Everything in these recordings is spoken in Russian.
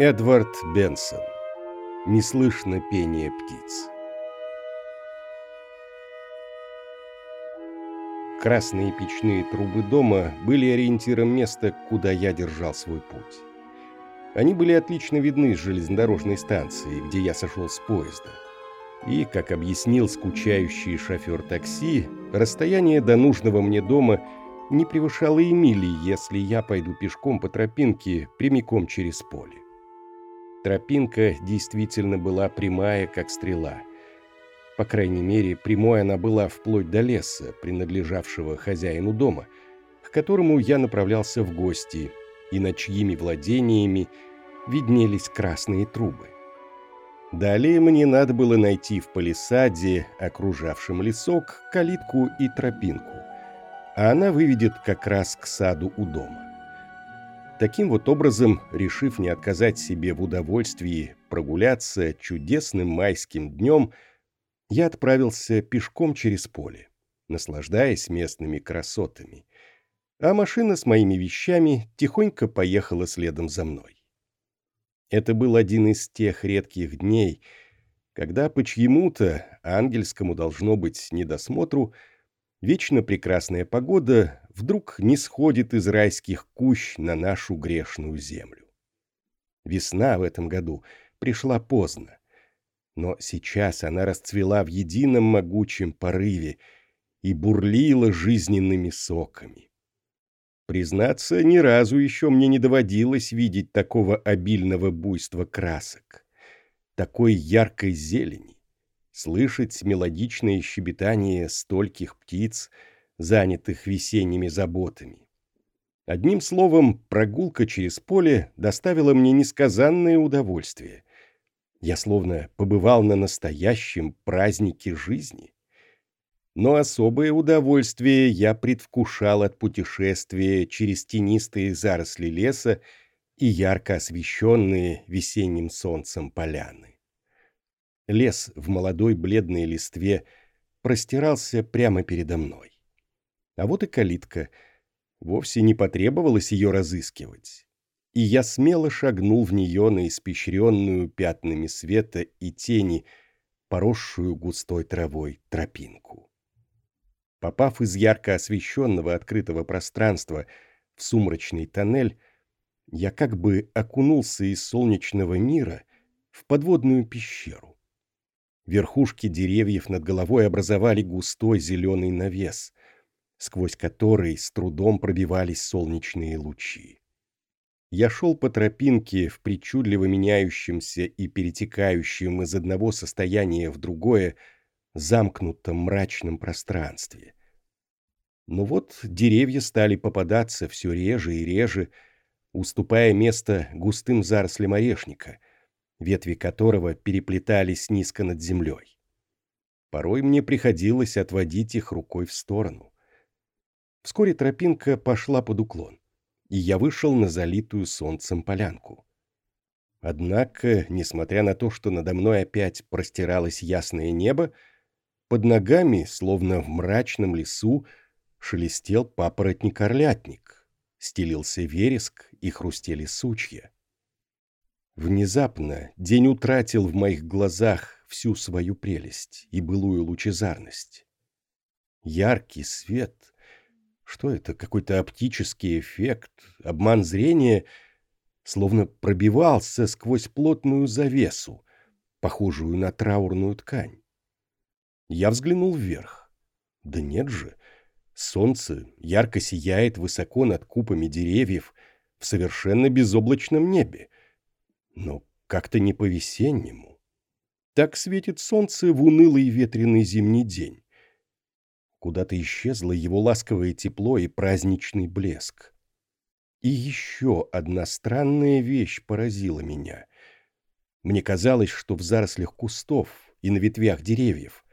Эдвард Бенсон. Не слышно пение птиц. Красные печные трубы дома были ориентиром места, куда я держал свой путь. Они были отлично видны с железнодорожной станции, где я сошел с поезда. И, как объяснил скучающий шофер такси, расстояние до нужного мне дома не превышало и мили, если я пойду пешком по тропинке прямиком через поле. Тропинка действительно была прямая, как стрела. По крайней мере, прямой она была вплоть до леса, принадлежавшего хозяину дома, к которому я направлялся в гости, и над чьими владениями виднелись красные трубы. Далее мне надо было найти в палисаде, окружавшем лесок, калитку и тропинку, а она выведет как раз к саду у дома. Таким вот образом, решив не отказать себе в удовольствии прогуляться чудесным майским днем, я отправился пешком через поле, наслаждаясь местными красотами, а машина с моими вещами тихонько поехала следом за мной. Это был один из тех редких дней, когда по чьему-то, ангельскому должно быть недосмотру, вечно прекрасная погода вдруг не сходит из райских кущ на нашу грешную землю. Весна в этом году пришла поздно, но сейчас она расцвела в едином могучем порыве и бурлила жизненными соками. Признаться, ни разу еще мне не доводилось видеть такого обильного буйства красок, такой яркой зелени, слышать мелодичное щебетание стольких птиц, занятых весенними заботами. Одним словом, прогулка через поле доставила мне несказанное удовольствие. Я словно побывал на настоящем празднике жизни но особое удовольствие я предвкушал от путешествия через тенистые заросли леса и ярко освещенные весенним солнцем поляны. Лес в молодой бледной листве простирался прямо передо мной. А вот и калитка. Вовсе не потребовалось ее разыскивать. И я смело шагнул в нее на испещренную пятнами света и тени, поросшую густой травой тропинку. Попав из ярко освещенного открытого пространства в сумрачный тоннель, я как бы окунулся из солнечного мира в подводную пещеру. Верхушки деревьев над головой образовали густой зеленый навес, сквозь который с трудом пробивались солнечные лучи. Я шел по тропинке в причудливо меняющемся и перетекающем из одного состояния в другое замкнутом мрачном пространстве. Но вот деревья стали попадаться все реже и реже, уступая место густым зарослям орешника, ветви которого переплетались низко над землей. Порой мне приходилось отводить их рукой в сторону. Вскоре тропинка пошла под уклон, и я вышел на залитую солнцем полянку. Однако, несмотря на то, что надо мной опять простиралось ясное небо, под ногами, словно в мрачном лесу, шелестел папоротник-орлятник, стелился вереск и хрустели сучья. Внезапно день утратил в моих глазах всю свою прелесть и былую лучезарность. Яркий свет, что это, какой-то оптический эффект, обман зрения, словно пробивался сквозь плотную завесу, похожую на траурную ткань. Я взглянул вверх. Да нет же. Солнце ярко сияет высоко над купами деревьев в совершенно безоблачном небе. Но как-то не по-весеннему. Так светит солнце в унылый ветреный зимний день. Куда-то исчезло его ласковое тепло и праздничный блеск. И еще одна странная вещь поразила меня. Мне казалось, что в зарослях кустов и на ветвях деревьев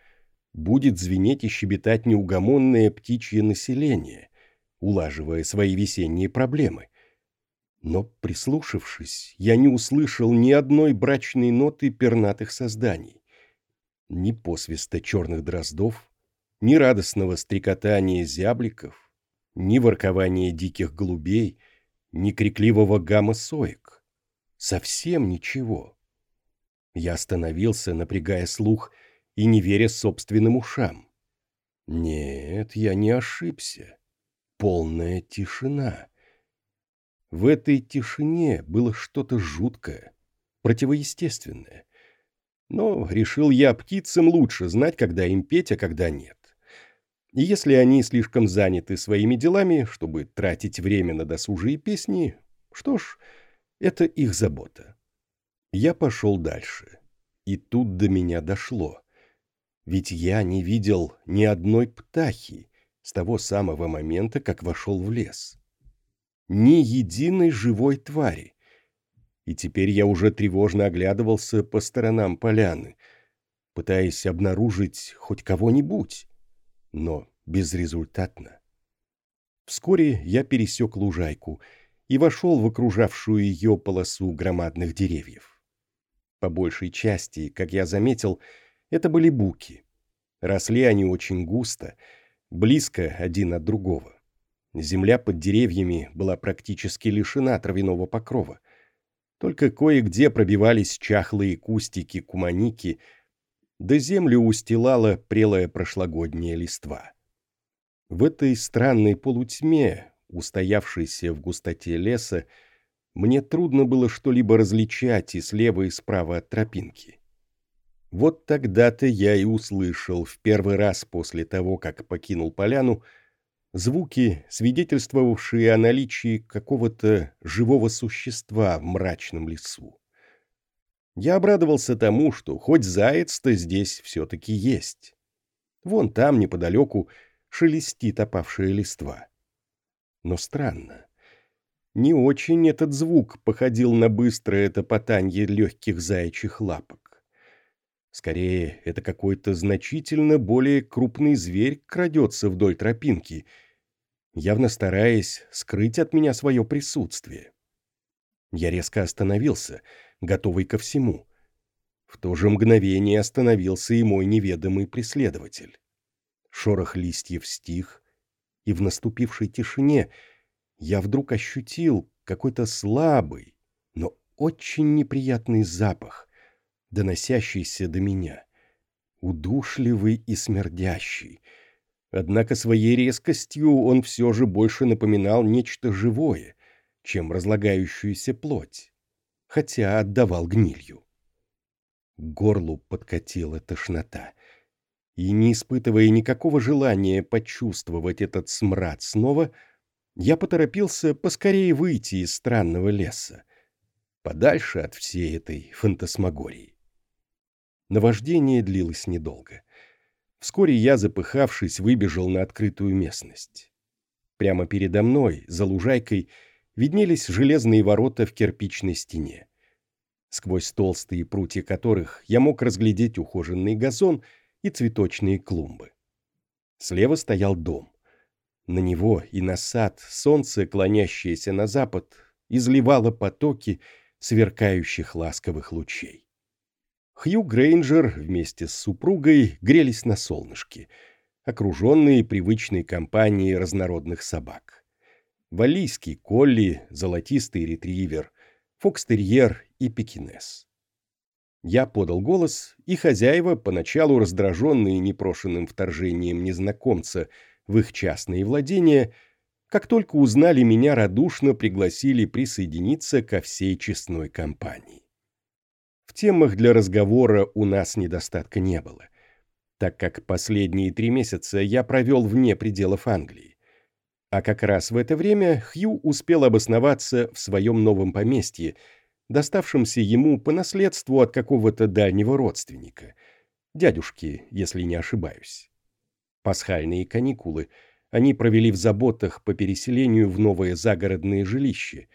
будет звенеть и щебетать неугомонное птичье население, улаживая свои весенние проблемы. Но, прислушавшись, я не услышал ни одной брачной ноты пернатых созданий, ни посвиста черных дроздов, ни радостного стрекотания зябликов, ни воркования диких голубей, ни крикливого гамма соек. Совсем ничего. Я остановился, напрягая слух и не веря собственным ушам. Нет, я не ошибся. Полная тишина. В этой тишине было что-то жуткое, противоестественное. Но решил я птицам лучше знать, когда им петь, а когда нет. И если они слишком заняты своими делами, чтобы тратить время на досужие песни, что ж, это их забота. Я пошел дальше. И тут до меня дошло. Ведь я не видел ни одной птахи с того самого момента, как вошел в лес. Ни единой живой твари. И теперь я уже тревожно оглядывался по сторонам поляны, пытаясь обнаружить хоть кого-нибудь но безрезультатно. Вскоре я пересек лужайку и вошел в окружавшую ее полосу громадных деревьев. По большей части, как я заметил, это были буки. Росли они очень густо, близко один от другого. Земля под деревьями была практически лишена травяного покрова. Только кое-где пробивались чахлые кустики куманики – да землю устилала прелая прошлогодняя листва. В этой странной полутьме, устоявшейся в густоте леса, мне трудно было что-либо различать и слева, и справа от тропинки. Вот тогда-то я и услышал в первый раз после того, как покинул поляну, звуки, свидетельствовавшие о наличии какого-то живого существа в мрачном лесу. Я обрадовался тому, что хоть заяц-то здесь все-таки есть. Вон там, неподалеку, шелестит опавшая листва. Но странно. Не очень этот звук походил на быстрое топотанье легких заячьих лапок. Скорее, это какой-то значительно более крупный зверь крадется вдоль тропинки, явно стараясь скрыть от меня свое присутствие. Я резко остановился — готовый ко всему. В то же мгновение остановился и мой неведомый преследователь. Шорох листьев стих, и в наступившей тишине я вдруг ощутил какой-то слабый, но очень неприятный запах, доносящийся до меня, удушливый и смердящий. Однако своей резкостью он все же больше напоминал нечто живое, чем разлагающуюся плоть хотя отдавал гнилью. К горлу подкатила тошнота. И не испытывая никакого желания почувствовать этот смрад снова, я поторопился поскорее выйти из странного леса, подальше от всей этой фантасмагории. Наваждение длилось недолго. Вскоре я, запыхавшись, выбежал на открытую местность. Прямо передо мной, за лужайкой, виднелись железные ворота в кирпичной стене. Сквозь толстые прутья которых я мог разглядеть ухоженный газон и цветочные клумбы. Слева стоял дом. На него и на сад солнце, клонящееся на запад, изливало потоки сверкающих ласковых лучей. Хью Грейнджер вместе с супругой грелись на солнышке, окруженные привычной компанией разнородных собак валлийский колли, золотистый ретривер, фокстерьер и пекинес. Я подал голос, и хозяева, поначалу раздраженные непрошенным вторжением незнакомца в их частные владения, как только узнали меня, радушно пригласили присоединиться ко всей честной компании. В темах для разговора у нас недостатка не было, так как последние три месяца я провел вне пределов Англии. А как раз в это время Хью успел обосноваться в своем новом поместье, доставшемся ему по наследству от какого-то дальнего родственника, дядюшки, если не ошибаюсь. Пасхальные каникулы. Они провели в заботах по переселению в новое загородное жилище,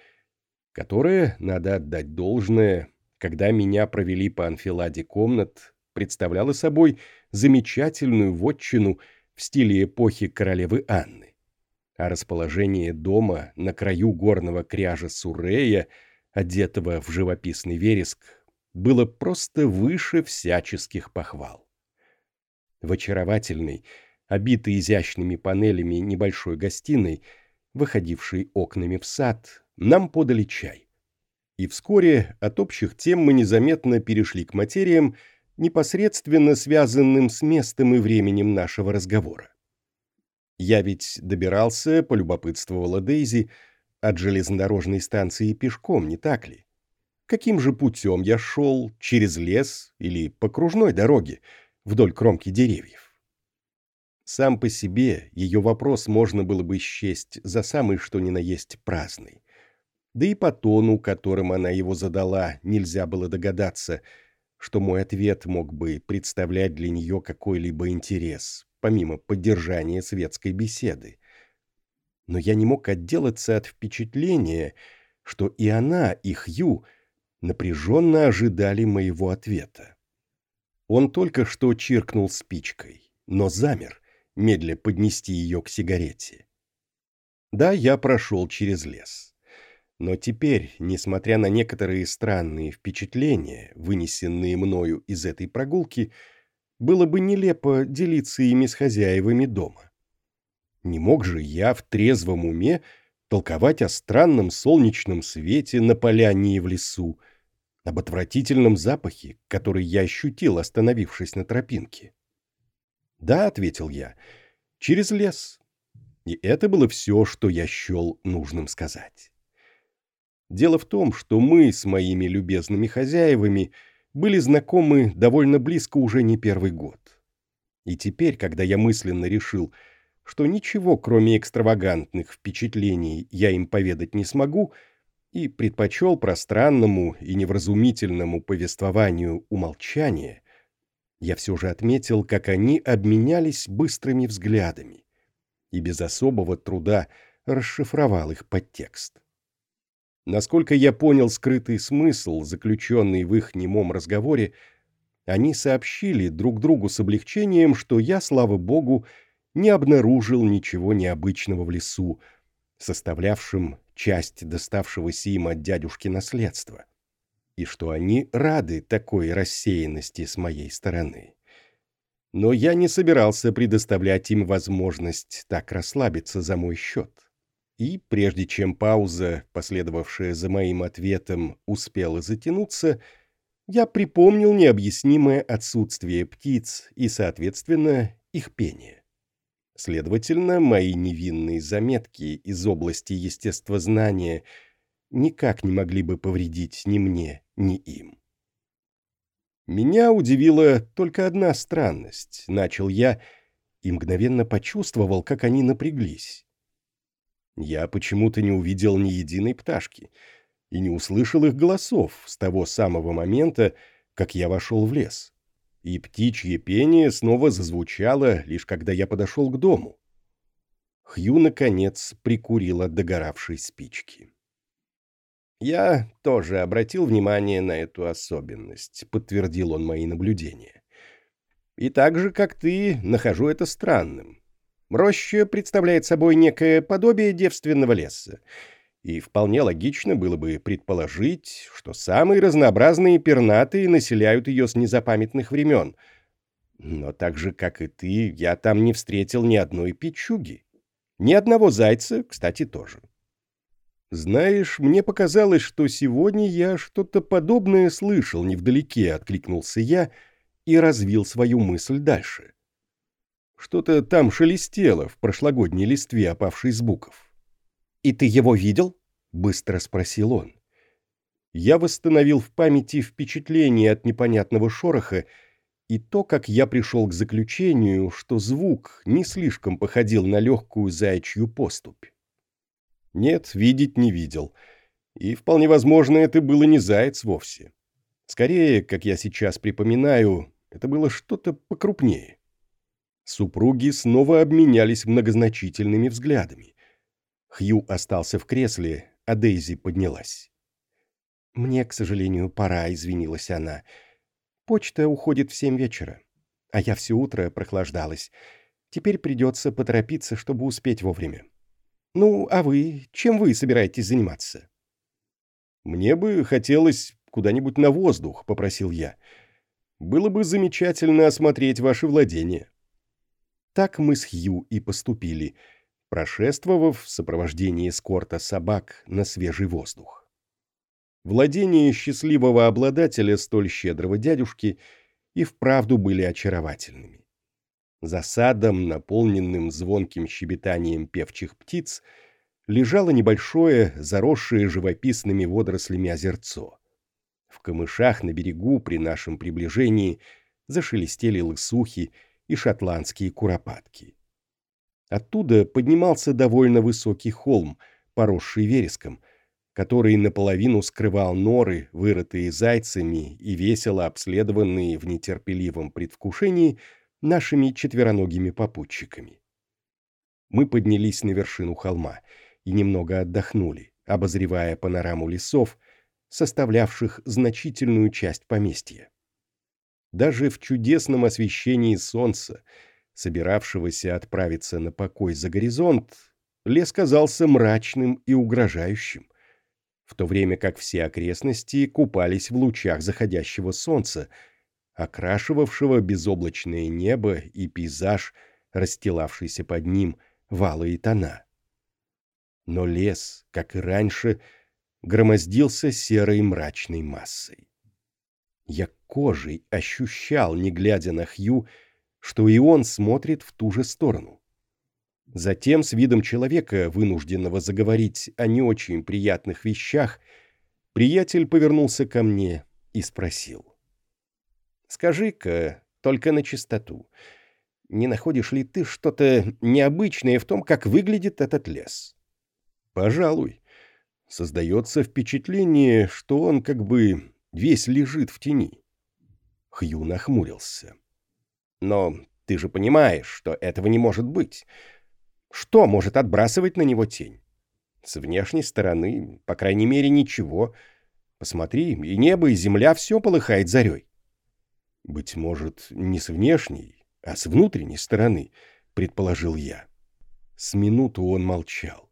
которое, надо отдать должное, когда меня провели по анфиладе комнат, представляло собой замечательную вотчину в стиле эпохи королевы Анны а расположение дома на краю горного кряжа Сурея, одетого в живописный вереск, было просто выше всяческих похвал. В очаровательной, обитой изящными панелями небольшой гостиной, выходившей окнами в сад, нам подали чай. И вскоре от общих тем мы незаметно перешли к материям, непосредственно связанным с местом и временем нашего разговора. Я ведь добирался, полюбопытствовала Дейзи, от железнодорожной станции пешком, не так ли? Каким же путем я шел, через лес или по кружной дороге, вдоль кромки деревьев? Сам по себе ее вопрос можно было бы счесть за самый что ни на есть праздный. Да и по тону, которым она его задала, нельзя было догадаться, что мой ответ мог бы представлять для нее какой-либо интерес, помимо поддержания светской беседы. Но я не мог отделаться от впечатления, что и она, и Хью напряженно ожидали моего ответа. Он только что чиркнул спичкой, но замер, медля поднести ее к сигарете. Да, я прошел через лес. Но теперь, несмотря на некоторые странные впечатления, вынесенные мною из этой прогулки, было бы нелепо делиться ими с хозяевами дома. Не мог же я в трезвом уме толковать о странном солнечном свете на поляне и в лесу, об отвратительном запахе, который я ощутил, остановившись на тропинке. «Да», — ответил я, — «через лес». И это было все, что я счел нужным сказать. Дело в том, что мы с моими любезными хозяевами были знакомы довольно близко уже не первый год. И теперь, когда я мысленно решил, что ничего, кроме экстравагантных впечатлений, я им поведать не смогу, и предпочел пространному и невразумительному повествованию умолчания, я все же отметил, как они обменялись быстрыми взглядами и без особого труда расшифровал их подтекст. Насколько я понял скрытый смысл, заключенный в их немом разговоре, они сообщили друг другу с облегчением, что я, слава богу, не обнаружил ничего необычного в лесу, составлявшем часть доставшегося им от дядюшки наследства, и что они рады такой рассеянности с моей стороны. Но я не собирался предоставлять им возможность так расслабиться за мой счет. И прежде чем пауза, последовавшая за моим ответом, успела затянуться, я припомнил необъяснимое отсутствие птиц и, соответственно, их пение. Следовательно, мои невинные заметки из области естествознания никак не могли бы повредить ни мне, ни им. Меня удивила только одна странность, начал я, и мгновенно почувствовал, как они напряглись. Я почему-то не увидел ни единой пташки и не услышал их голосов с того самого момента, как я вошел в лес. И птичье пение снова зазвучало, лишь когда я подошел к дому. Хью, наконец, прикурил от догоравшей спички. «Я тоже обратил внимание на эту особенность», — подтвердил он мои наблюдения. «И так же, как ты, нахожу это странным. Роща представляет собой некое подобие девственного леса, и вполне логично было бы предположить, что самые разнообразные пернатые населяют ее с незапамятных времен. Но так же, как и ты, я там не встретил ни одной печуги. Ни одного зайца, кстати, тоже. «Знаешь, мне показалось, что сегодня я что-то подобное слышал невдалеке», — откликнулся я и развил свою мысль дальше. Что-то там шелестело в прошлогодней листве, опавшей с буков. «И ты его видел?» — быстро спросил он. Я восстановил в памяти впечатление от непонятного шороха и то, как я пришел к заключению, что звук не слишком походил на легкую заячью поступь. Нет, видеть не видел. И вполне возможно, это было не заяц вовсе. Скорее, как я сейчас припоминаю, это было что-то покрупнее. Супруги снова обменялись многозначительными взглядами. Хью остался в кресле, а Дейзи поднялась. «Мне, к сожалению, пора», — извинилась она. «Почта уходит в семь вечера, а я все утро прохлаждалась. Теперь придется поторопиться, чтобы успеть вовремя. Ну, а вы? Чем вы собираетесь заниматься?» «Мне бы хотелось куда-нибудь на воздух», — попросил я. «Было бы замечательно осмотреть ваши владения». Так мы с Хью и поступили, прошествовав в сопровождении эскорта собак на свежий воздух. Владения счастливого обладателя столь щедрого дядюшки и вправду были очаровательными. За садом, наполненным звонким щебетанием певчих птиц, лежало небольшое, заросшее живописными водорослями озерцо. В камышах на берегу при нашем приближении зашелестели лысухи и шотландские куропатки. Оттуда поднимался довольно высокий холм, поросший вереском, который наполовину скрывал норы, вырытые зайцами и весело обследованные в нетерпеливом предвкушении нашими четвероногими попутчиками. Мы поднялись на вершину холма и немного отдохнули, обозревая панораму лесов, составлявших значительную часть поместья. Даже в чудесном освещении солнца, собиравшегося отправиться на покой за горизонт, лес казался мрачным и угрожающим, в то время как все окрестности купались в лучах заходящего солнца, окрашивавшего безоблачное небо и пейзаж, расстилавшийся под ним валы и тона. Но лес, как и раньше, громоздился серой мрачной массой. Я кожей ощущал, не глядя на Хью, что и он смотрит в ту же сторону. Затем, с видом человека, вынужденного заговорить о не очень приятных вещах, приятель повернулся ко мне и спросил. Скажи-ка, только на чистоту, не находишь ли ты что-то необычное в том, как выглядит этот лес? Пожалуй. Создается впечатление, что он как бы весь лежит в тени. Хью нахмурился. Но ты же понимаешь, что этого не может быть. Что может отбрасывать на него тень? С внешней стороны, по крайней мере, ничего. Посмотри, и небо, и земля все полыхает зарей. «Быть может, не с внешней, а с внутренней стороны», — предположил я. С минуту он молчал.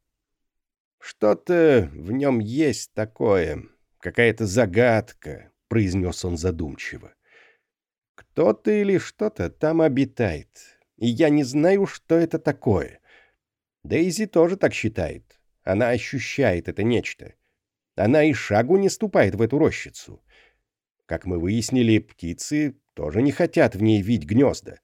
«Что-то в нем есть такое, какая-то загадка», — произнес он задумчиво. «Кто-то или что-то там обитает, и я не знаю, что это такое. Дейзи тоже так считает. Она ощущает это нечто. Она и шагу не ступает в эту рощицу. Как мы выяснили, птицы тоже не хотят в ней вить гнезда.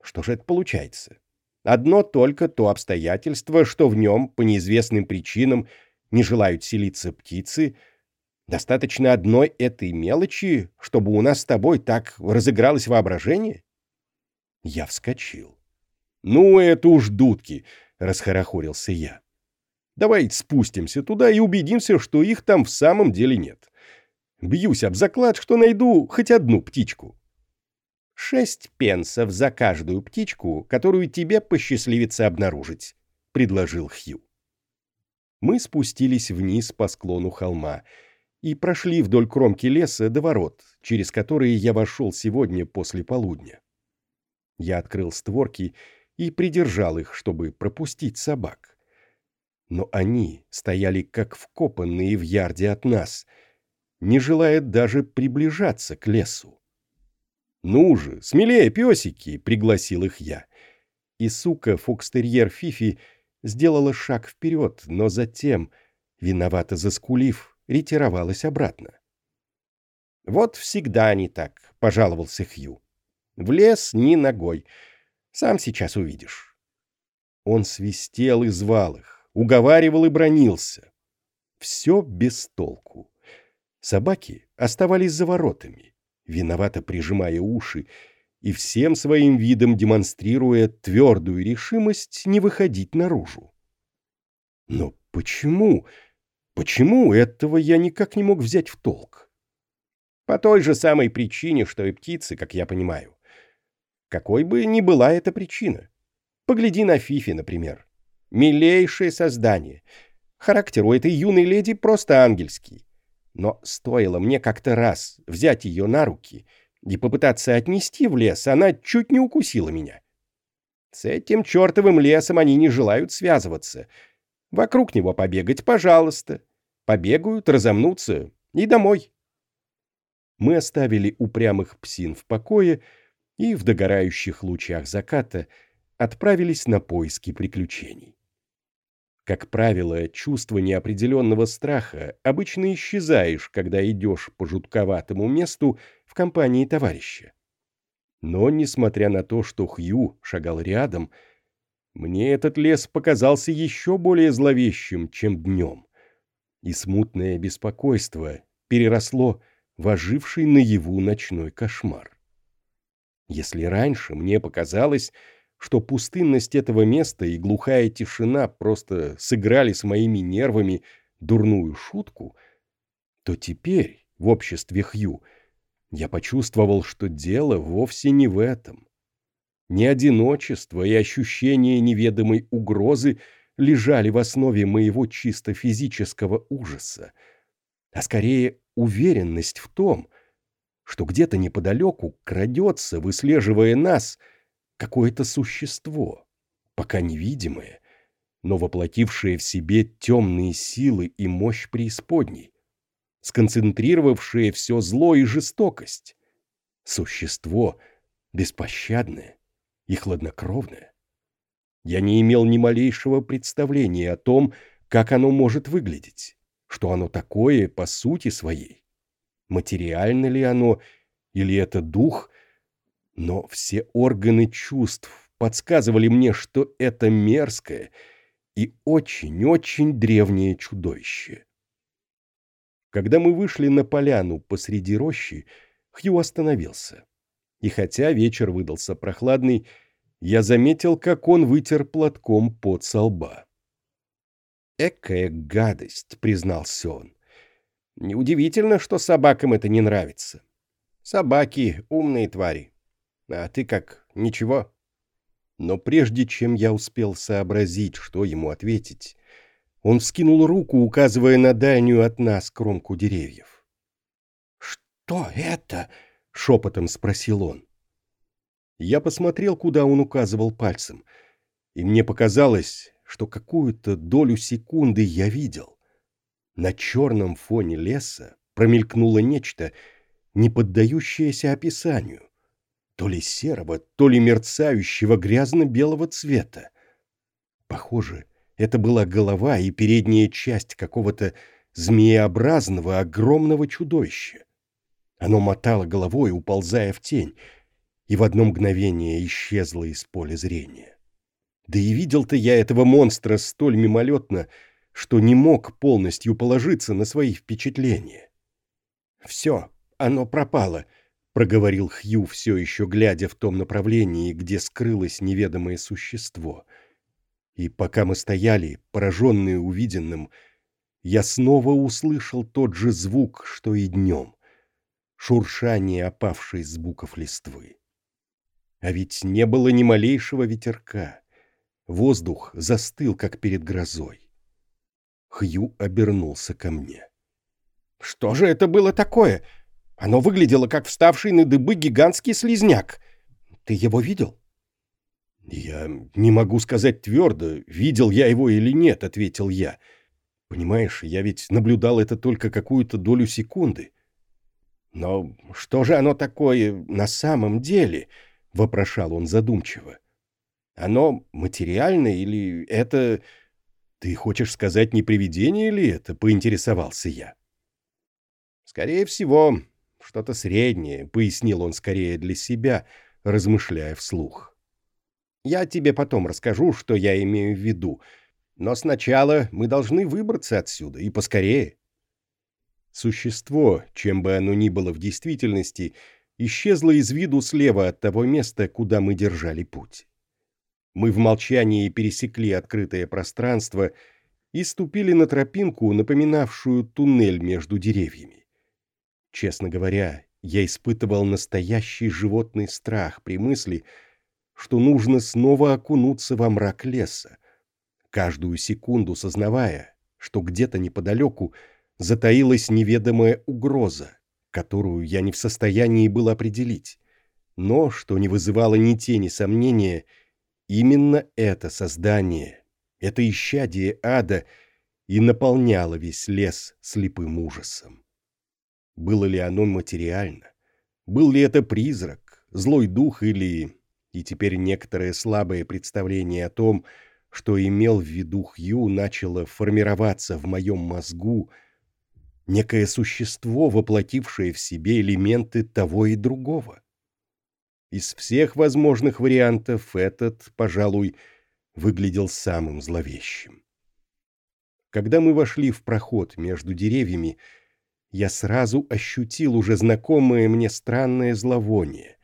Что же это получается? Одно только то обстоятельство, что в нем, по неизвестным причинам, не желают селиться птицы, достаточно одной этой мелочи, чтобы у нас с тобой так разыгралось воображение? Я вскочил. «Ну, это уж дудки!» — расхорохорился я. «Давайте спустимся туда и убедимся, что их там в самом деле нет. Бьюсь об заклад, что найду хоть одну птичку. Шесть пенсов за каждую птичку, которую тебе посчастливится обнаружить, — предложил Хью. Мы спустились вниз по склону холма и прошли вдоль кромки леса до ворот, через которые я вошел сегодня после полудня. Я открыл створки и придержал их, чтобы пропустить собак. Но они стояли как вкопанные в ярде от нас — не желает даже приближаться к лесу. «Ну же, смелее, песики!» — пригласил их я. И сука, фокстерьер Фифи, сделала шаг вперед, но затем, виновато заскулив, ретировалась обратно. «Вот всегда не так», — пожаловался Хью. «В лес ни ногой. Сам сейчас увидишь». Он свистел и звал их, уговаривал и бронился. Все без толку. Собаки оставались за воротами, виновато прижимая уши и всем своим видом демонстрируя твердую решимость не выходить наружу. Но почему? Почему этого я никак не мог взять в толк? По той же самой причине, что и птицы, как я понимаю. Какой бы ни была эта причина. Погляди на Фифи, например. Милейшее создание. Характер у этой юной леди просто ангельский. Но стоило мне как-то раз взять ее на руки и попытаться отнести в лес, она чуть не укусила меня. С этим чертовым лесом они не желают связываться. Вокруг него побегать, пожалуйста. Побегают, разомнутся и домой. Мы оставили упрямых псин в покое и в догорающих лучах заката отправились на поиски приключений. Как правило, чувство неопределенного страха обычно исчезаешь, когда идешь по жутковатому месту в компании товарища. Но, несмотря на то, что Хью шагал рядом, мне этот лес показался еще более зловещим, чем днем. И смутное беспокойство переросло в оживший наяву ночной кошмар. Если раньше мне показалось, что пустынность этого места и глухая тишина просто сыграли с моими нервами дурную шутку, то теперь, в обществе Хью, я почувствовал, что дело вовсе не в этом. Не одиночество и ощущение неведомой угрозы лежали в основе моего чисто физического ужаса, а скорее уверенность в том, что где-то неподалеку крадется, выслеживая нас, какое-то существо, пока невидимое, но воплотившее в себе темные силы и мощь преисподней, сконцентрировавшее все зло и жестокость. Существо беспощадное и хладнокровное. Я не имел ни малейшего представления о том, как оно может выглядеть, что оно такое по сути своей. Материально ли оно, или это дух, но все органы чувств подсказывали мне, что это мерзкое и очень-очень древнее чудовище. Когда мы вышли на поляну посреди рощи, Хью остановился. И хотя вечер выдался прохладный, я заметил, как он вытер платком под со лба. «Экая гадость», — признался он. «Неудивительно, что собакам это не нравится. Собаки — умные твари. А ты как, ничего?» Но прежде чем я успел сообразить, что ему ответить, он вскинул руку, указывая на дальнюю от нас кромку деревьев. «Что это?» — шепотом спросил он. Я посмотрел, куда он указывал пальцем, и мне показалось, что какую-то долю секунды я видел. На черном фоне леса промелькнуло нечто, не поддающееся описанию, то ли серого, то ли мерцающего грязно-белого цвета. Похоже, это была голова и передняя часть какого-то змееобразного огромного чудовища. Оно мотало головой, уползая в тень, и в одно мгновение исчезло из поля зрения. Да и видел-то я этого монстра столь мимолетно, что не мог полностью положиться на свои впечатления. «Все, оно пропало», — проговорил Хью, все еще глядя в том направлении, где скрылось неведомое существо. И пока мы стояли, пораженные увиденным, я снова услышал тот же звук, что и днем — шуршание опавшей с буков листвы. А ведь не было ни малейшего ветерка. Воздух застыл, как перед грозой. Хью обернулся ко мне. «Что же это было такое? Оно выглядело, как вставший на дыбы гигантский слизняк. Ты его видел?» «Я не могу сказать твердо, видел я его или нет», — ответил я. «Понимаешь, я ведь наблюдал это только какую-то долю секунды». «Но что же оно такое на самом деле?» — вопрошал он задумчиво. Оно материальное или это... Ты хочешь сказать, не привидение ли это? Поинтересовался я. Скорее всего, что-то среднее, пояснил он скорее для себя, размышляя вслух. Я тебе потом расскажу, что я имею в виду, но сначала мы должны выбраться отсюда, и поскорее. Существо, чем бы оно ни было в действительности, исчезло из виду слева от того места, куда мы держали путь. Мы в молчании пересекли открытое пространство и ступили на тропинку, напоминавшую туннель между деревьями. Честно говоря, я испытывал настоящий животный страх при мысли, что нужно снова окунуться во мрак леса, каждую секунду сознавая, что где-то неподалеку затаилась неведомая угроза, которую я не в состоянии был определить, но, что не вызывало ни тени сомнения, — Именно это создание, это исчадие ада и наполняло весь лес слепым ужасом. Было ли оно материально? Был ли это призрак, злой дух или... И теперь некоторое слабое представление о том, что имел в виду Хью, начало формироваться в моем мозгу некое существо, воплотившее в себе элементы того и другого. Из всех возможных вариантов этот, пожалуй, выглядел самым зловещим. Когда мы вошли в проход между деревьями, я сразу ощутил уже знакомое мне странное зловоние,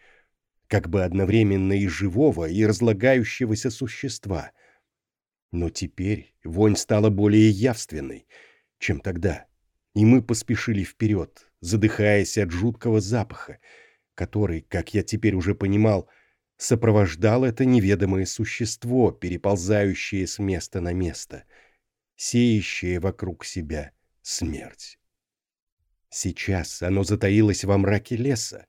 как бы одновременно и живого, и разлагающегося существа. Но теперь вонь стала более явственной, чем тогда, и мы поспешили вперед, задыхаясь от жуткого запаха, который, как я теперь уже понимал, сопровождал это неведомое существо, переползающее с места на место, сеющее вокруг себя смерть. Сейчас оно затаилось во мраке леса,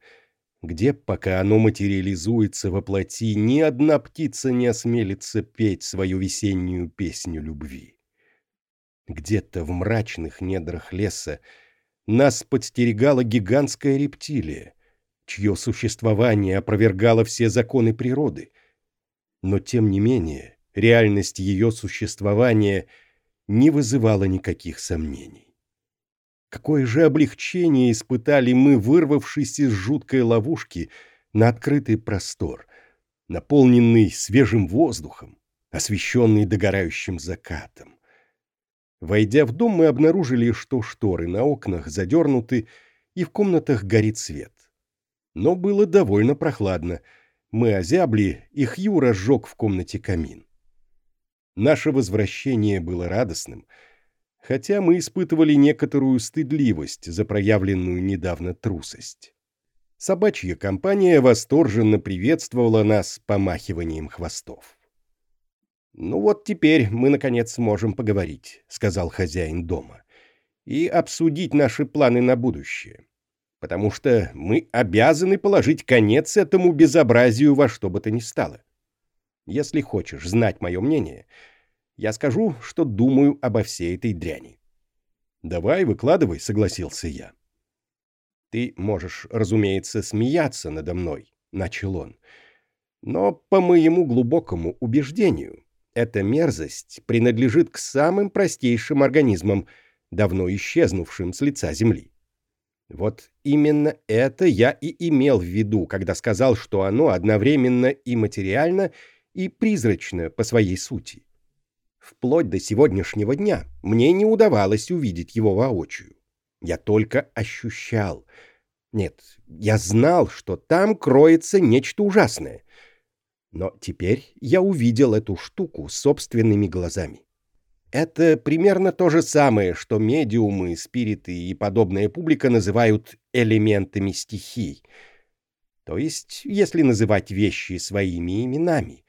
где, пока оно материализуется во плоти, ни одна птица не осмелится петь свою весеннюю песню любви. Где-то в мрачных недрах леса нас подстерегала гигантская рептилия, чье существование опровергало все законы природы. Но, тем не менее, реальность ее существования не вызывала никаких сомнений. Какое же облегчение испытали мы, вырвавшись из жуткой ловушки на открытый простор, наполненный свежим воздухом, освещенный догорающим закатом. Войдя в дом, мы обнаружили, что шторы на окнах задернуты, и в комнатах горит свет. Но было довольно прохладно. Мы озябли, и Хью разжег в комнате камин. Наше возвращение было радостным — хотя мы испытывали некоторую стыдливость за проявленную недавно трусость. Собачья компания восторженно приветствовала нас помахиванием хвостов. «Ну вот теперь мы, наконец, сможем поговорить», — сказал хозяин дома, «и обсудить наши планы на будущее, потому что мы обязаны положить конец этому безобразию во что бы то ни стало. Если хочешь знать мое мнение, — я скажу, что думаю обо всей этой дряни. «Давай, выкладывай», — согласился я. «Ты можешь, разумеется, смеяться надо мной», — начал он. «Но, по моему глубокому убеждению, эта мерзость принадлежит к самым простейшим организмам, давно исчезнувшим с лица Земли. Вот именно это я и имел в виду, когда сказал, что оно одновременно и материально, и призрачно по своей сути. Вплоть до сегодняшнего дня мне не удавалось увидеть его воочию. Я только ощущал. Нет, я знал, что там кроется нечто ужасное. Но теперь я увидел эту штуку собственными глазами. Это примерно то же самое, что медиумы, спириты и подобная публика называют элементами стихий. То есть, если называть вещи своими именами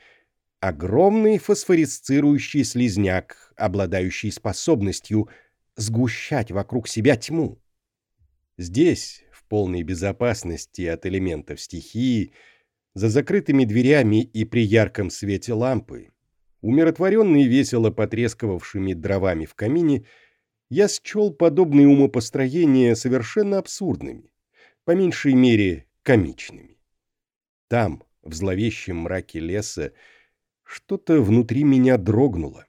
огромный фосфорисцирующий слизняк, обладающий способностью сгущать вокруг себя тьму. Здесь, в полной безопасности от элементов стихии, за закрытыми дверями и при ярком свете лампы, умиротворенный весело потрескивавшими дровами в камине, я счел подобные умопостроения совершенно абсурдными, по меньшей мере комичными. Там, в зловещем мраке леса, что-то внутри меня дрогнуло,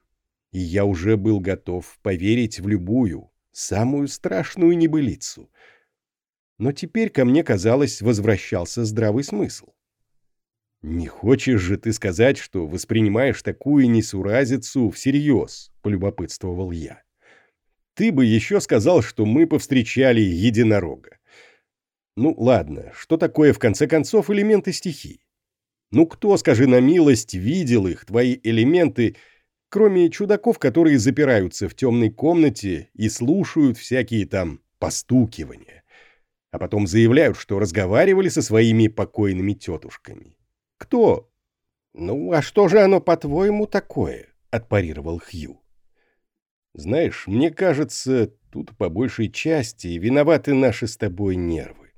и я уже был готов поверить в любую, самую страшную небылицу. Но теперь ко мне, казалось, возвращался здравый смысл. «Не хочешь же ты сказать, что воспринимаешь такую несуразицу всерьез?» — полюбопытствовал я. «Ты бы еще сказал, что мы повстречали единорога. Ну, ладно, что такое, в конце концов, элементы стихии? Ну кто, скажи на милость, видел их, твои элементы, кроме чудаков, которые запираются в темной комнате и слушают всякие там постукивания, а потом заявляют, что разговаривали со своими покойными тетушками? Кто? Ну, а что же оно, по-твоему, такое? — отпарировал Хью. Знаешь, мне кажется, тут по большей части виноваты наши с тобой нервы.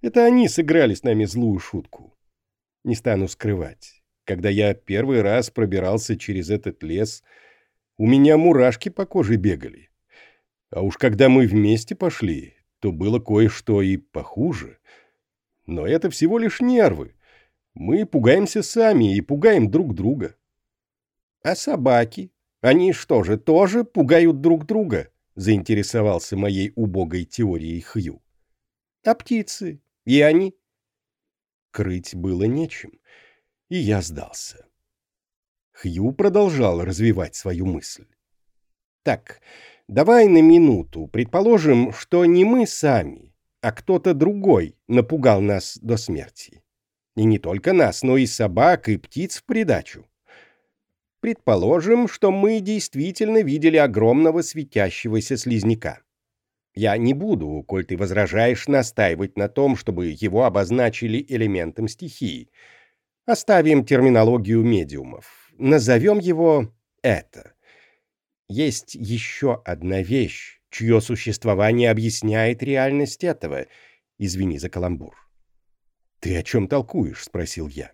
Это они сыграли с нами злую шутку не стану скрывать. Когда я первый раз пробирался через этот лес, у меня мурашки по коже бегали. А уж когда мы вместе пошли, то было кое-что и похуже. Но это всего лишь нервы. Мы пугаемся сами и пугаем друг друга. А собаки? Они что же, тоже пугают друг друга? Заинтересовался моей убогой теорией Хью. А птицы? И они? Крыть было нечем, и я сдался. Хью продолжал развивать свою мысль. Так, давай на минуту предположим, что не мы сами, а кто-то другой напугал нас до смерти. И не только нас, но и собак, и птиц в придачу. Предположим, что мы действительно видели огромного светящегося слизняка. Я не буду, коль ты возражаешь, настаивать на том, чтобы его обозначили элементом стихии. Оставим терминологию медиумов. Назовем его это. Есть еще одна вещь, чье существование объясняет реальность этого. Извини за каламбур. «Ты о чем толкуешь?» — спросил я.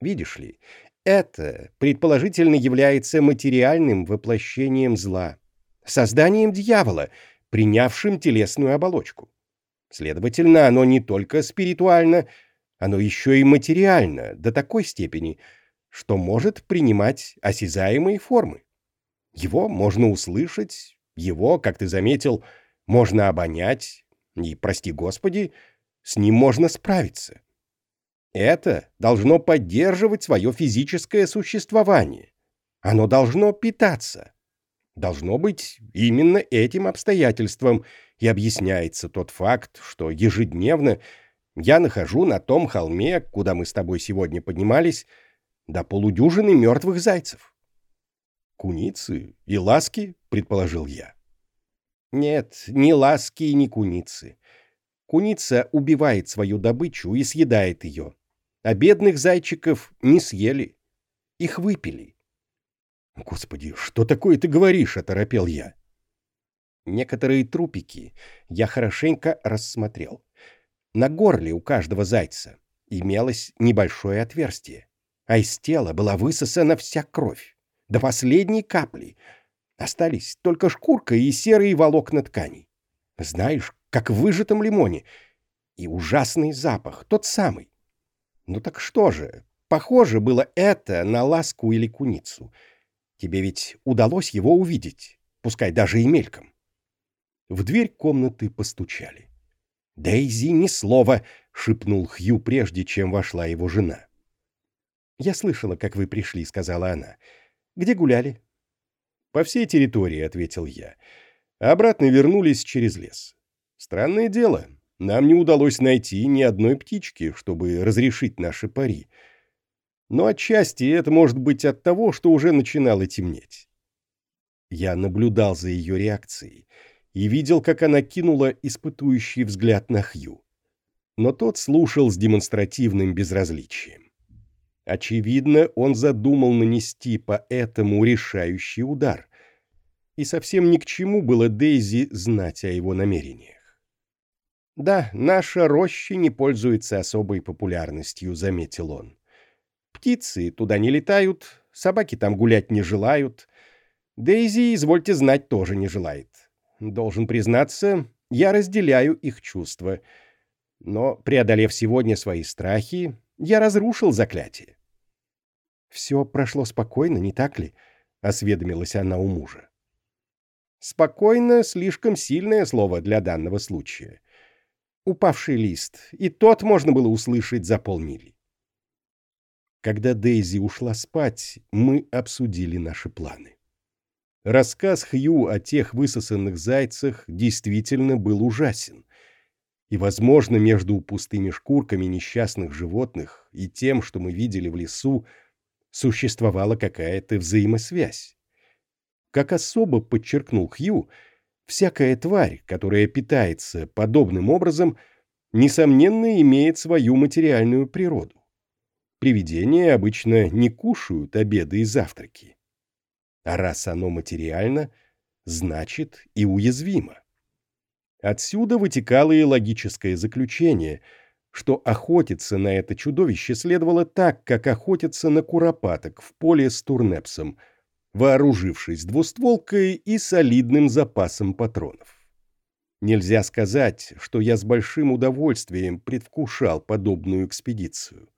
«Видишь ли, это, предположительно, является материальным воплощением зла, созданием дьявола, принявшим телесную оболочку. Следовательно, оно не только спиритуально, оно еще и материально до такой степени, что может принимать осязаемые формы. Его можно услышать, его, как ты заметил, можно обонять, и, прости господи, с ним можно справиться. Это должно поддерживать свое физическое существование. Оно должно питаться. Должно быть именно этим обстоятельством и объясняется тот факт, что ежедневно я нахожу на том холме, куда мы с тобой сегодня поднимались, до полудюжины мертвых зайцев. Куницы и ласки, предположил я. Нет, ни ласки и ни куницы. Куница убивает свою добычу и съедает ее, а бедных зайчиков не съели. Их выпили. «Господи, что такое ты говоришь?» — оторопел я. Некоторые трупики я хорошенько рассмотрел. На горле у каждого зайца имелось небольшое отверстие, а из тела была высосана вся кровь, до последней капли. Остались только шкурка и серые волокна тканей. Знаешь, как в выжатом лимоне. И ужасный запах, тот самый. Ну так что же, похоже было это на ласку или куницу. Тебе ведь удалось его увидеть, пускай даже и мельком. В дверь комнаты постучали. «Дейзи, ни слова!» — шепнул Хью, прежде чем вошла его жена. «Я слышала, как вы пришли», — сказала она. «Где гуляли?» «По всей территории», — ответил я. Обратно вернулись через лес. Странное дело, нам не удалось найти ни одной птички, чтобы разрешить наши пари. Но отчасти это может быть от того, что уже начинало темнеть. Я наблюдал за ее реакцией и видел, как она кинула испытующий взгляд на Хью. Но тот слушал с демонстративным безразличием. Очевидно, он задумал нанести по этому решающий удар. И совсем ни к чему было Дейзи знать о его намерениях. «Да, наша роща не пользуется особой популярностью», — заметил он. «Птицы туда не летают, собаки там гулять не желают. Дейзи, извольте знать, тоже не желает. Должен признаться, я разделяю их чувства. Но, преодолев сегодня свои страхи, я разрушил заклятие». «Все прошло спокойно, не так ли?» — осведомилась она у мужа. «Спокойно — слишком сильное слово для данного случая» упавший лист, и тот можно было услышать за полмили. Когда Дейзи ушла спать, мы обсудили наши планы. Рассказ Хью о тех высосанных зайцах действительно был ужасен. И, возможно, между пустыми шкурками несчастных животных и тем, что мы видели в лесу, существовала какая-то взаимосвязь. Как особо подчеркнул Хью, Всякая тварь, которая питается подобным образом, несомненно имеет свою материальную природу. Привидения обычно не кушают обеды и завтраки. А раз оно материально, значит и уязвимо. Отсюда вытекало и логическое заключение, что охотиться на это чудовище следовало так, как охотиться на куропаток в поле с турнепсом – вооружившись двустволкой и солидным запасом патронов. Нельзя сказать, что я с большим удовольствием предвкушал подобную экспедицию.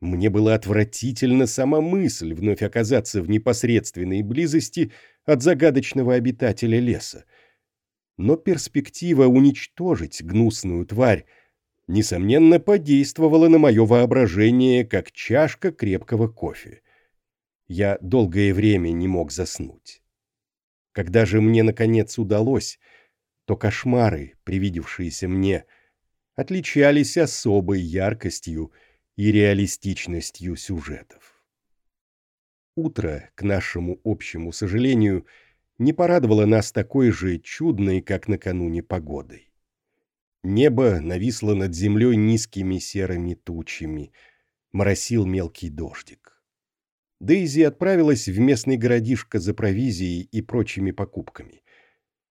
Мне была отвратительна сама мысль вновь оказаться в непосредственной близости от загадочного обитателя леса. Но перспектива уничтожить гнусную тварь несомненно подействовала на мое воображение, как чашка крепкого кофе. Я долгое время не мог заснуть. Когда же мне, наконец, удалось, то кошмары, привидевшиеся мне, отличались особой яркостью и реалистичностью сюжетов. Утро, к нашему общему сожалению, не порадовало нас такой же чудной, как накануне погодой. Небо нависло над землей низкими серыми тучами, моросил мелкий дождик. Дейзи отправилась в местный городишко за провизией и прочими покупками.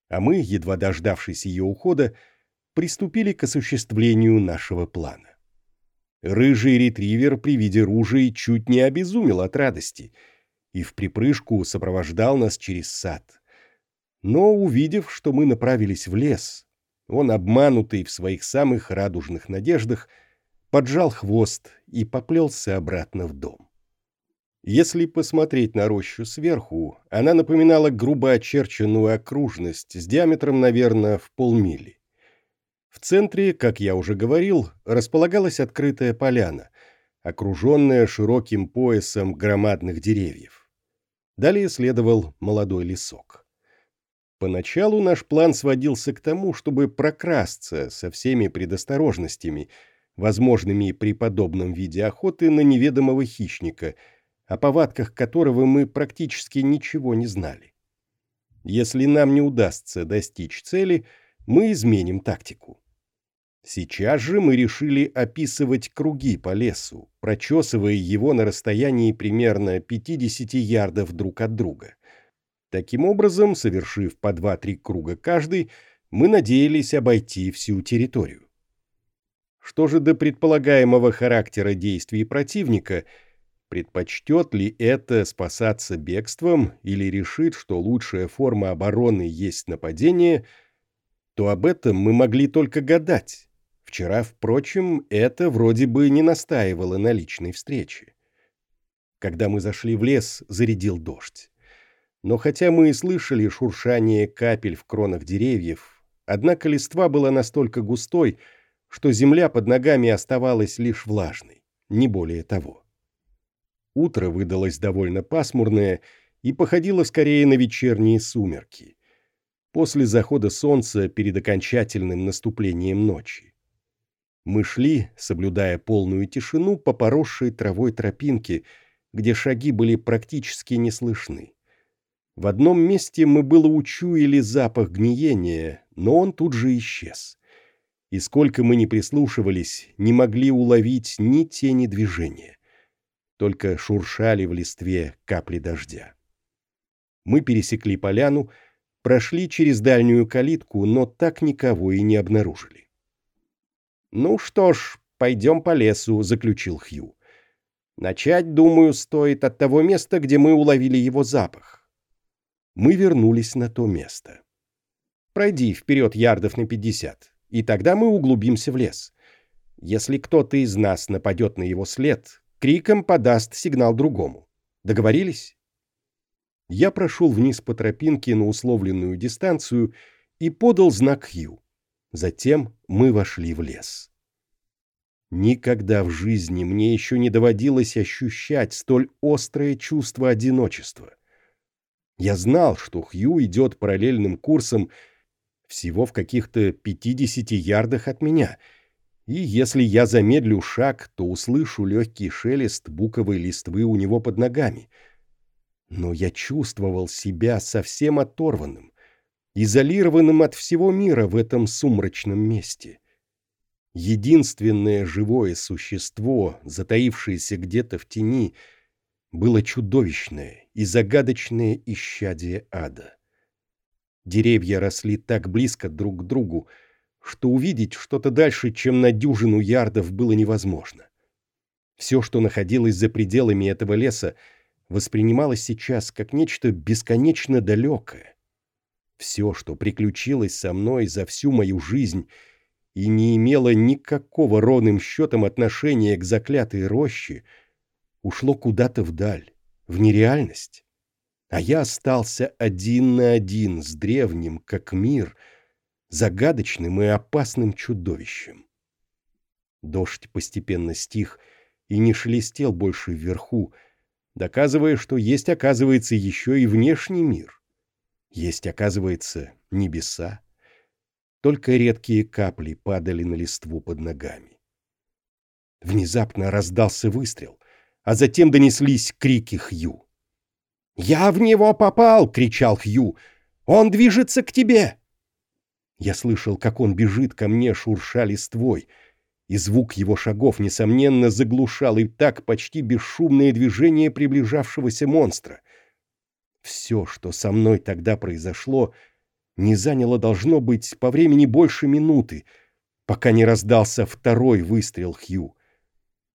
А мы, едва дождавшись ее ухода, приступили к осуществлению нашего плана. Рыжий ретривер при виде ружей чуть не обезумел от радости и в припрыжку сопровождал нас через сад. Но, увидев, что мы направились в лес, он, обманутый в своих самых радужных надеждах, поджал хвост и поплелся обратно в дом. Если посмотреть на рощу сверху, она напоминала грубо очерченную окружность с диаметром, наверное, в полмили. В центре, как я уже говорил, располагалась открытая поляна, окруженная широким поясом громадных деревьев. Далее следовал молодой лесок. Поначалу наш план сводился к тому, чтобы прокрасться со всеми предосторожностями, возможными при подобном виде охоты на неведомого хищника, о повадках которого мы практически ничего не знали. Если нам не удастся достичь цели, мы изменим тактику. Сейчас же мы решили описывать круги по лесу, прочесывая его на расстоянии примерно 50 ярдов друг от друга. Таким образом, совершив по 2-3 круга каждый, мы надеялись обойти всю территорию. Что же до предполагаемого характера действий противника, предпочтет ли это спасаться бегством или решит, что лучшая форма обороны есть нападение, то об этом мы могли только гадать Вчера, впрочем, это вроде бы не настаивало на личной встрече. Когда мы зашли в лес, зарядил дождь. Но хотя мы и слышали шуршание капель в кронах деревьев, однако листва была настолько густой, что земля под ногами оставалась лишь влажной, не более того. Утро выдалось довольно пасмурное и походило скорее на вечерние сумерки, после захода солнца перед окончательным наступлением ночи. Мы шли, соблюдая полную тишину, по поросшей травой тропинке, где шаги были практически не слышны. В одном месте мы было учуяли запах гниения, но он тут же исчез. И сколько мы ни прислушивались, не могли уловить ни тени движения. Только шуршали в листве капли дождя. Мы пересекли поляну, прошли через дальнюю калитку, но так никого и не обнаружили. «Ну что ж, пойдем по лесу», — заключил Хью. «Начать, думаю, стоит от того места, где мы уловили его запах». Мы вернулись на то место. «Пройди вперед ярдов на пятьдесят, и тогда мы углубимся в лес. Если кто-то из нас нападет на его след, криком подаст сигнал другому. Договорились?» Я прошел вниз по тропинке на условленную дистанцию и подал знак Хью. Затем мы вошли в лес. Никогда в жизни мне еще не доводилось ощущать столь острое чувство одиночества. Я знал, что Хью идет параллельным курсом всего в каких-то 50 ярдах от меня, и если я замедлю шаг, то услышу легкий шелест буковой листвы у него под ногами. Но я чувствовал себя совсем оторванным, изолированным от всего мира в этом сумрачном месте. Единственное живое существо, затаившееся где-то в тени, было чудовищное и загадочное исчадие ада. Деревья росли так близко друг к другу, что увидеть что-то дальше, чем на дюжину ярдов, было невозможно. Все, что находилось за пределами этого леса, воспринималось сейчас как нечто бесконечно далекое, все, что приключилось со мной за всю мою жизнь и не имело никакого ровным счетом отношения к заклятой роще, ушло куда-то вдаль, в нереальность. А я остался один на один с древним, как мир, загадочным и опасным чудовищем. Дождь постепенно стих и не шелестел больше вверху, доказывая, что есть, оказывается, еще и внешний мир. Есть, оказывается, небеса. Только редкие капли падали на листву под ногами. Внезапно раздался выстрел, а затем донеслись крики Хью. «Я в него попал!» — кричал Хью. «Он движется к тебе!» Я слышал, как он бежит ко мне, шурша листвой, и звук его шагов, несомненно, заглушал и так почти бесшумное движение приближавшегося монстра. Все, что со мной тогда произошло, не заняло, должно быть, по времени больше минуты, пока не раздался второй выстрел Хью.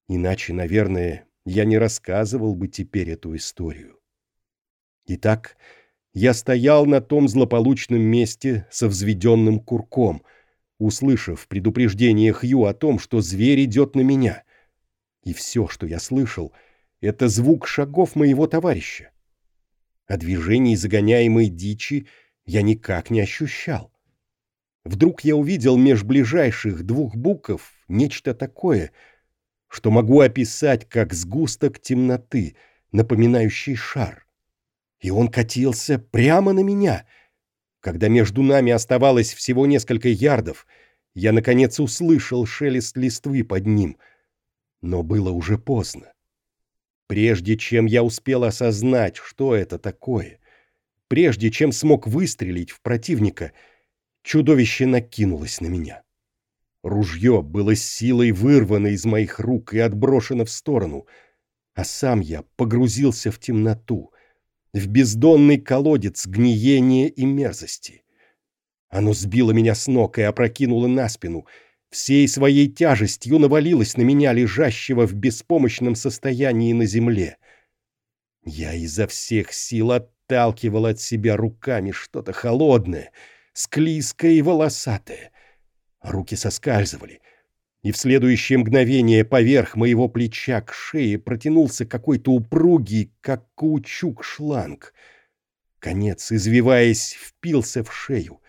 Иначе, наверное, я не рассказывал бы теперь эту историю. Итак, я стоял на том злополучном месте со взведенным курком, услышав предупреждение Хью о том, что зверь идет на меня. И все, что я слышал, это звук шагов моего товарища. А движений загоняемой дичи я никак не ощущал. Вдруг я увидел меж ближайших двух буков нечто такое — что могу описать как сгусток темноты, напоминающий шар. И он катился прямо на меня. Когда между нами оставалось всего несколько ярдов, я, наконец, услышал шелест листвы под ним. Но было уже поздно. Прежде чем я успел осознать, что это такое, прежде чем смог выстрелить в противника, чудовище накинулось на меня. Ружье было силой вырвано из моих рук и отброшено в сторону, а сам я погрузился в темноту, в бездонный колодец гниения и мерзости. Оно сбило меня с ног и опрокинуло на спину, всей своей тяжестью навалилось на меня, лежащего в беспомощном состоянии на земле. Я изо всех сил отталкивал от себя руками что-то холодное, склизкое и волосатое — Руки соскальзывали, и в следующее мгновение поверх моего плеча к шее протянулся какой-то упругий, как каучук, шланг. Конец, извиваясь, впился в шею.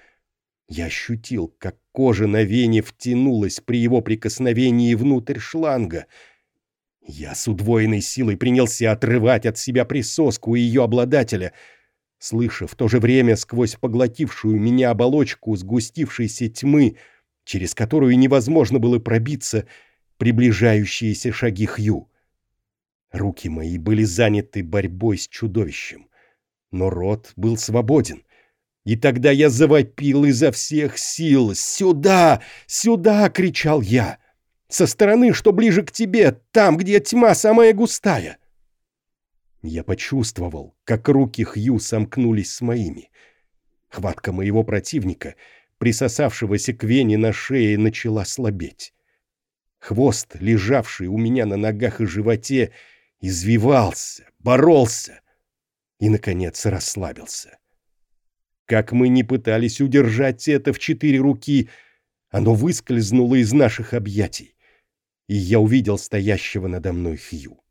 Я ощутил, как кожа на вене втянулась при его прикосновении внутрь шланга. Я с удвоенной силой принялся отрывать от себя присоску ее обладателя, слыша в то же время сквозь поглотившую меня оболочку сгустившейся тьмы — через которую невозможно было пробиться приближающиеся шаги Хью. Руки мои были заняты борьбой с чудовищем, но рот был свободен. И тогда я завопил изо всех сил. «Сюда! Сюда!» — кричал я. «Со стороны, что ближе к тебе, там, где тьма самая густая!» Я почувствовал, как руки Хью сомкнулись с моими. Хватка моего противника — присосавшегося к вене на шее, начала слабеть. Хвост, лежавший у меня на ногах и животе, извивался, боролся и, наконец, расслабился. Как мы не пытались удержать это в четыре руки, оно выскользнуло из наших объятий, и я увидел стоящего надо мной Хью.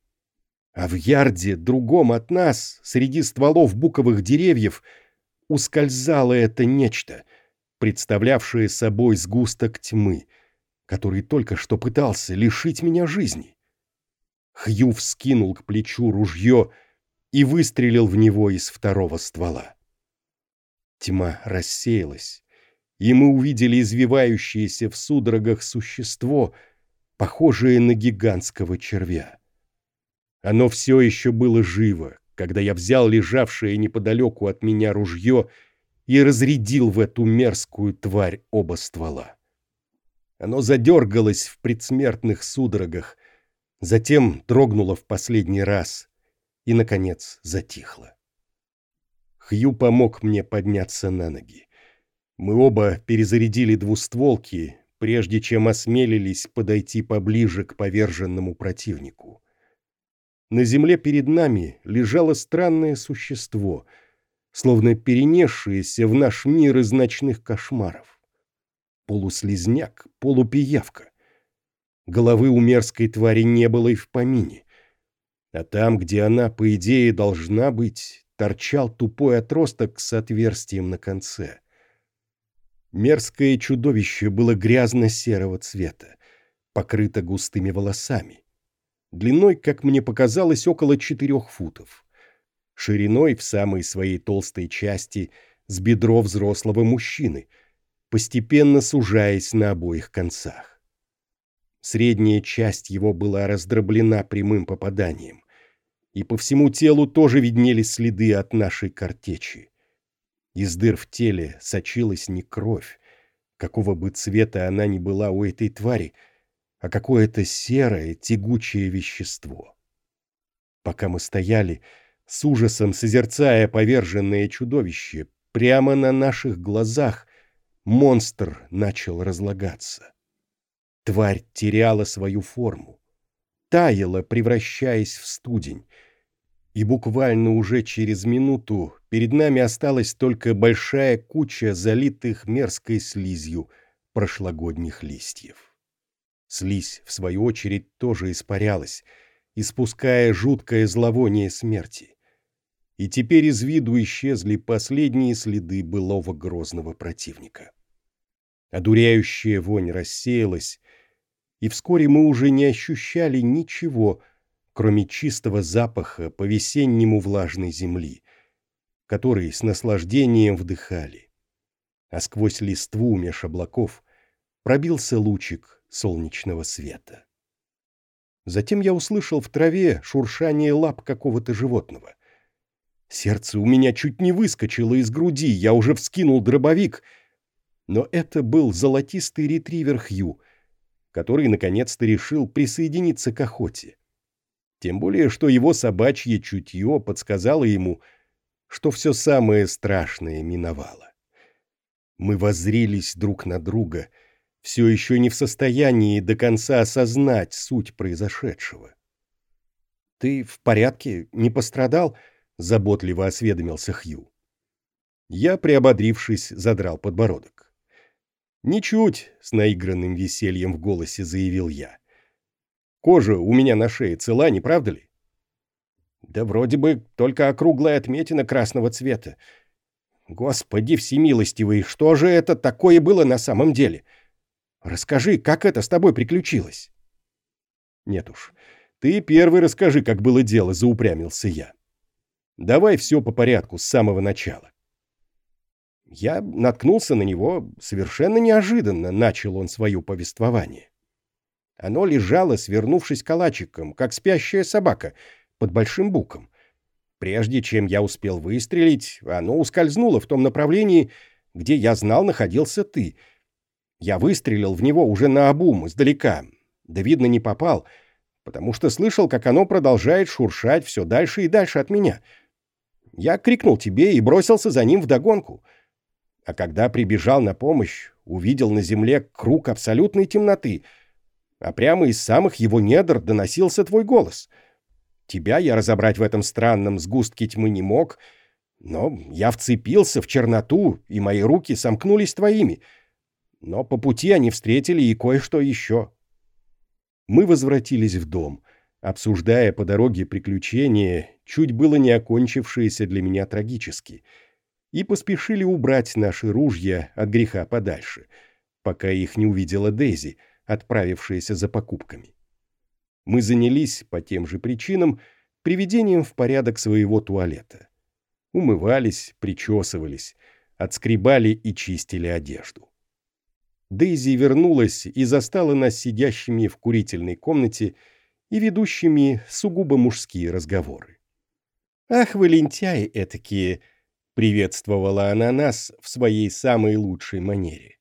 А в ярде, другом от нас, среди стволов буковых деревьев, ускользало это нечто — представлявшее собой сгусток тьмы, который только что пытался лишить меня жизни. Хью вскинул к плечу ружье и выстрелил в него из второго ствола. Тьма рассеялась, и мы увидели извивающееся в судорогах существо, похожее на гигантского червя. Оно все еще было живо, когда я взял лежавшее неподалеку от меня ружье и разрядил в эту мерзкую тварь оба ствола. Оно задергалось в предсмертных судорогах, затем дрогнуло в последний раз и, наконец, затихло. Хью помог мне подняться на ноги. Мы оба перезарядили двустволки, прежде чем осмелились подойти поближе к поверженному противнику. На земле перед нами лежало странное существо — словно перенесшиеся в наш мир из ночных кошмаров. Полуслизняк, полупиявка. Головы у мерзкой твари не было и в помине. А там, где она, по идее, должна быть, торчал тупой отросток с отверстием на конце. Мерзкое чудовище было грязно-серого цвета, покрыто густыми волосами. Длиной, как мне показалось, около четырех футов. Шириной в самой своей толстой части с бедро взрослого мужчины, постепенно сужаясь на обоих концах. Средняя часть его была раздроблена прямым попаданием, и по всему телу тоже виднелись следы от нашей картечи. Из дыр в теле сочилась не кровь, какого бы цвета она ни была у этой твари, а какое-то серое, тягучее вещество. Пока мы стояли, с ужасом созерцая поверженное чудовище, прямо на наших глазах монстр начал разлагаться. Тварь теряла свою форму, таяла, превращаясь в студень, и буквально уже через минуту перед нами осталась только большая куча залитых мерзкой слизью прошлогодних листьев. Слизь, в свою очередь, тоже испарялась, испуская жуткое зловоние смерти. И теперь из виду исчезли последние следы былого грозного противника. Одуряющая вонь рассеялась, и вскоре мы уже не ощущали ничего, кроме чистого запаха по-весеннему влажной земли, который с наслаждением вдыхали. А сквозь листву меж облаков пробился лучик солнечного света. Затем я услышал в траве шуршание лап какого-то животного. Сердце у меня чуть не выскочило из груди, я уже вскинул дробовик, но это был золотистый ретривер Хью — который наконец-то решил присоединиться к охоте. Тем более, что его собачье чутье подсказало ему, что все самое страшное миновало. Мы воззрились друг на друга, все еще не в состоянии до конца осознать суть произошедшего. «Ты в порядке? Не пострадал?» — заботливо осведомился Хью. Я, приободрившись, задрал подбородок. «Ничуть», — с наигранным весельем в голосе заявил я. «Кожа у меня на шее цела, не правда ли?» «Да вроде бы только округлая отметина красного цвета. Господи всемилостивый, что же это такое было на самом деле? Расскажи, как это с тобой приключилось?» «Нет уж, ты первый расскажи, как было дело», — заупрямился я. «Давай все по порядку, с самого начала». Я наткнулся на него совершенно неожиданно, начал он свое повествование. Оно лежало, свернувшись калачиком, как спящая собака, под большим буком. Прежде чем я успел выстрелить, оно ускользнуло в том направлении, где я знал находился ты. Я выстрелил в него уже наобум, издалека. Да, видно, не попал, потому что слышал, как оно продолжает шуршать все дальше и дальше от меня. Я крикнул тебе и бросился за ним вдогонку — а когда прибежал на помощь, увидел на земле круг абсолютной темноты, а прямо из самых его недр доносился твой голос. Тебя я разобрать в этом странном сгустке тьмы не мог, но я вцепился в черноту, и мои руки сомкнулись твоими. Но по пути они встретили и кое-что еще. Мы возвратились в дом, обсуждая по дороге приключения, чуть было не окончившиеся для меня трагически — и поспешили убрать наши ружья от греха подальше, пока их не увидела Дейзи, отправившаяся за покупками. Мы занялись по тем же причинам приведением в порядок своего туалета. Умывались, причесывались, отскребали и чистили одежду. Дейзи вернулась и застала нас сидящими в курительной комнате и ведущими сугубо мужские разговоры. «Ах вы лентяи этакие!» Приветствовала она нас в своей самой лучшей манере.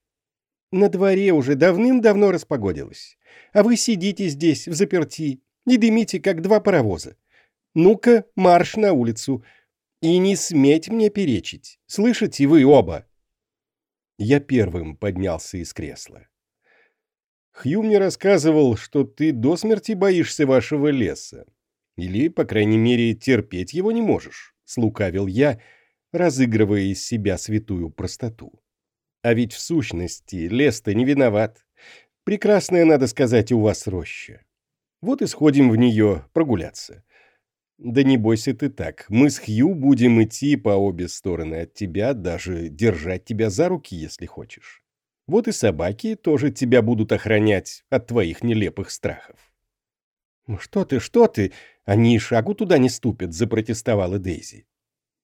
На дворе уже давным-давно распогодилось, а вы сидите здесь в заперти и дымите, как два паровоза. Ну-ка, марш на улицу. И не сметь мне перечить. Слышите вы оба?» Я первым поднялся из кресла. Хью мне рассказывал, что ты до смерти боишься вашего леса. Или, по крайней мере, терпеть его не можешь, — слукавил я, — разыгрывая из себя святую простоту. А ведь в сущности лес-то не виноват. Прекрасная, надо сказать, у вас роща. Вот и сходим в нее прогуляться. Да не бойся ты так. Мы с Хью будем идти по обе стороны от тебя, даже держать тебя за руки, если хочешь. Вот и собаки тоже тебя будут охранять от твоих нелепых страхов. «Ну что ты, что ты? Они и шагу туда не ступят», — запротестовала Дейзи.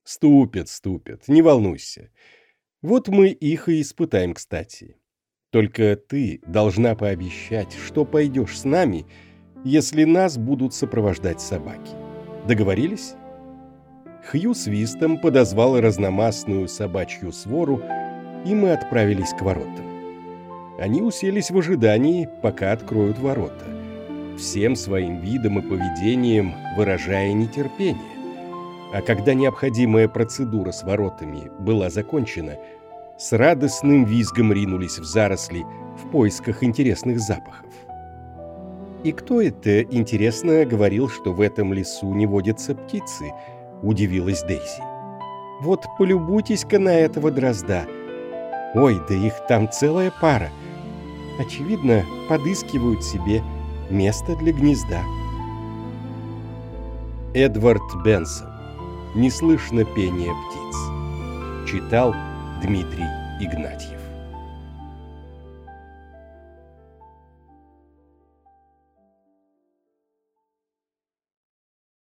«Ступят, ступят, не волнуйся. Вот мы их и испытаем, кстати. Только ты должна пообещать, что пойдешь с нами, если нас будут сопровождать собаки. Договорились?» Хью свистом подозвал разномастную собачью свору, и мы отправились к воротам. Они уселись в ожидании, пока откроют ворота, всем своим видом и поведением выражая нетерпение. А когда необходимая процедура с воротами была закончена, с радостным визгом ринулись в заросли в поисках интересных запахов. «И кто это, интересно, говорил, что в этом лесу не водятся птицы?» — удивилась Дейзи. «Вот полюбуйтесь-ка на этого дрозда. Ой, да их там целая пара. Очевидно, подыскивают себе место для гнезда». Эдвард Бенсон. «Не слышно пения птиц». Читал Дмитрий Игнатьев.